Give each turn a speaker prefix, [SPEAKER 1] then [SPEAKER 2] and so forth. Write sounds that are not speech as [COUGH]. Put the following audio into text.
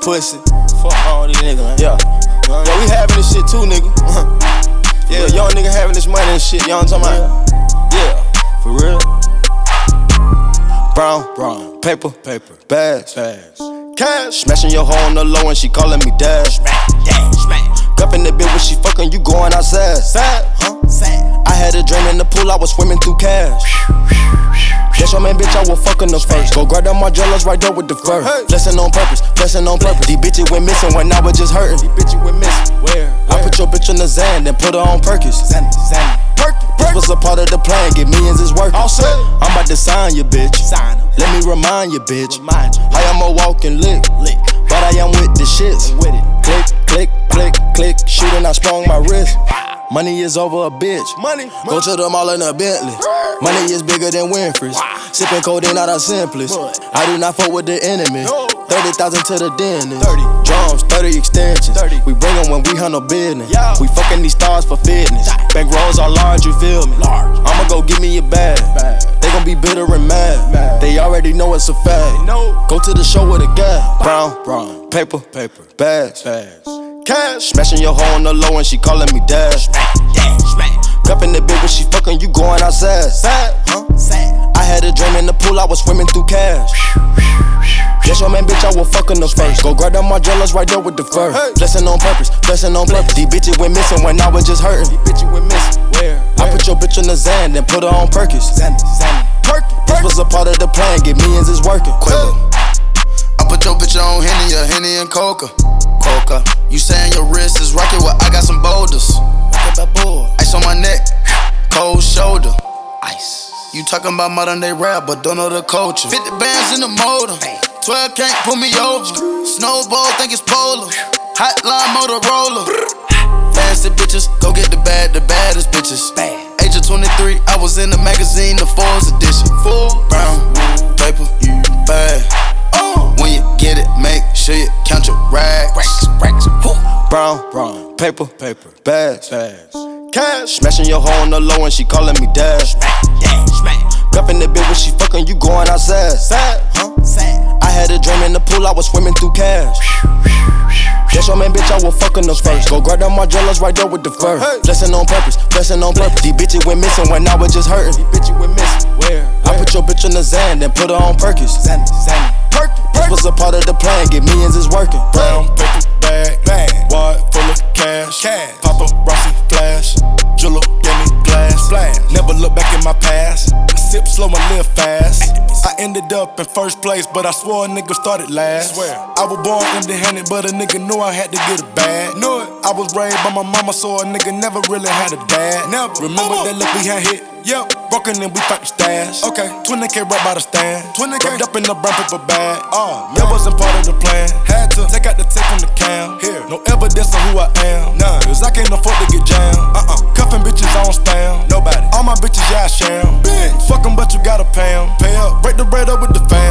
[SPEAKER 1] pussy.
[SPEAKER 2] Fuck all these niggas, man.
[SPEAKER 1] Yeah. Yeah, we having this shit too, nigga. [LAUGHS] yeah, young nigga having this money and shit. What talking about? Yeah.
[SPEAKER 2] For real?
[SPEAKER 1] Brown,
[SPEAKER 2] Brown.
[SPEAKER 1] paper,
[SPEAKER 2] Paper.
[SPEAKER 1] bags,
[SPEAKER 2] Fast.
[SPEAKER 1] cash. Smashing your hoe on the low and she calling me dash. dad.
[SPEAKER 2] Damn, smack.
[SPEAKER 1] Cupping the bitch when she fucking, you going outside. Sad, huh? Had a drain in the pool, I was swimming through cash. That's your man, bitch, I was fucking the first. Go grab them Margielas right there with the fur. Blessing on purpose, blessing on purpose. These bitches went missing when I was just hurting. These bitches went missing.
[SPEAKER 2] Where?
[SPEAKER 1] I put your bitch on the Zan, then put her on Perkins.
[SPEAKER 2] Zanny, Zanny.
[SPEAKER 1] This was a part of the plan, get millions is working.
[SPEAKER 2] All set.
[SPEAKER 1] I'm about to sign you, bitch.
[SPEAKER 2] Sign 'em.
[SPEAKER 1] Let me remind you, bitch.
[SPEAKER 2] Remind you.
[SPEAKER 1] I am a walking lick,
[SPEAKER 2] Lick.
[SPEAKER 1] but I am with the shits.
[SPEAKER 2] With it.
[SPEAKER 1] Click, click, click, click. Shooting, I sprung my wrist. Money is over a bitch.
[SPEAKER 2] Money.
[SPEAKER 1] Go to the mall in a Bentley. Money is bigger than Winfrey's. Sipping codeine out of simplest. I do not fuck with the enemy.
[SPEAKER 2] No.
[SPEAKER 1] 30,000 to the dentist.
[SPEAKER 2] 30.
[SPEAKER 1] Drums, 30 extensions.
[SPEAKER 2] 30.
[SPEAKER 1] We bring 'em when we handle business.
[SPEAKER 2] Yeah.
[SPEAKER 1] We fucking these stars for fitness. Bank rolls are large, you feel me?
[SPEAKER 2] Large.
[SPEAKER 1] I'ma go give me a bag.
[SPEAKER 2] Bag.
[SPEAKER 1] They gon' be bitter and mad.
[SPEAKER 2] Mad.
[SPEAKER 1] They already know it's a fact. Go to the show with a guy. Brown,
[SPEAKER 2] Brown.
[SPEAKER 1] paper,
[SPEAKER 2] Paper.
[SPEAKER 1] bags,
[SPEAKER 2] Fast.
[SPEAKER 1] Cash. Smashing your hoe on the low and she calling me dad.
[SPEAKER 2] Smack. Damn, smack.
[SPEAKER 1] Cupping the bitch when she fucking, you going outside. Sad, huh?
[SPEAKER 2] Sad.
[SPEAKER 1] I had a dream in the pool, I was swimming through cash. That's your man, bitch, I was fucking the first. Go grab them Margielas right there with the fur. Blessing on purpose, blessing on purpose. These bitches went missing when I was just hurting. These bitches went missing.
[SPEAKER 2] Where?
[SPEAKER 1] I put your bitch on the Zan, then put her on Perkins.
[SPEAKER 2] Zanny, Zanny.
[SPEAKER 1] This was a part of the plan, get millions is working.
[SPEAKER 3] Quiver. I put your bitch on Henny, a Henny and Coca. You saying your wrist is rocket, well, I got some boulders.
[SPEAKER 2] Look that boy.
[SPEAKER 3] Ice on my neck, cold shoulder.
[SPEAKER 2] Ice.
[SPEAKER 3] You talking about modern day rap, but don't know the culture. 50 bands in the motor. 12 can't pull me over. Snowball, think it's polar. Hotline Motorola. Fancy bitches, go get the bad, the baddest bitches. Age of 23, I was in the magazine, the Forbes edition. Full Brown,
[SPEAKER 1] Brown. paper,
[SPEAKER 2] Paper.
[SPEAKER 1] bags,
[SPEAKER 2] Fast.
[SPEAKER 1] cash. Smashing your hoe on the low and she calling me dad.
[SPEAKER 2] Smack. Damn, smack.
[SPEAKER 1] Cupping the bitch when she fucking, you going outside. Sad, huh?
[SPEAKER 2] Sad.
[SPEAKER 1] I had a dream in the pool, I was swimming through cash. That's your man, bitch, I was fucking the first. Go grab them Margielas right there with the fur. Blessing on purpose, blessing on purpose. These bitches went missing when I was just hurting. These bitches went missing.
[SPEAKER 2] Where?
[SPEAKER 1] I put your bitch on the Zan, then put her on Perkins.
[SPEAKER 2] Zanny, Zanny.
[SPEAKER 1] This was a part of the plan, get millions is working.
[SPEAKER 4] Brown Paparazzi flash, Jewel gave me glass.
[SPEAKER 2] Flash.
[SPEAKER 4] Never look back in my past. I sip slow and live fast. I ended up in first place, but I swore a nigga started last.
[SPEAKER 2] Swear.
[SPEAKER 4] I was born empty-handed, but a nigga knew I had to get a bag.
[SPEAKER 2] Knew it.
[SPEAKER 4] I was raised by my mama, so a nigga never really had a dad.
[SPEAKER 2] Never.
[SPEAKER 4] Remember
[SPEAKER 2] Mama.
[SPEAKER 4] that look we had hit?
[SPEAKER 2] Yep.
[SPEAKER 4] Broken and we found the stash.
[SPEAKER 2] Okay.
[SPEAKER 4] 20k right by the stand.
[SPEAKER 2] 20K.
[SPEAKER 4] Wrapped up in the brown paper bag.
[SPEAKER 2] Oh,
[SPEAKER 4] that wasn't part of the plan.
[SPEAKER 2] Had to.
[SPEAKER 4] Take out the tape bitches, yeah, I
[SPEAKER 2] sham.
[SPEAKER 4] Bitch. Fuck but you gotta pay
[SPEAKER 2] them.
[SPEAKER 4] Pay up, break the bread up with
[SPEAKER 2] the fam.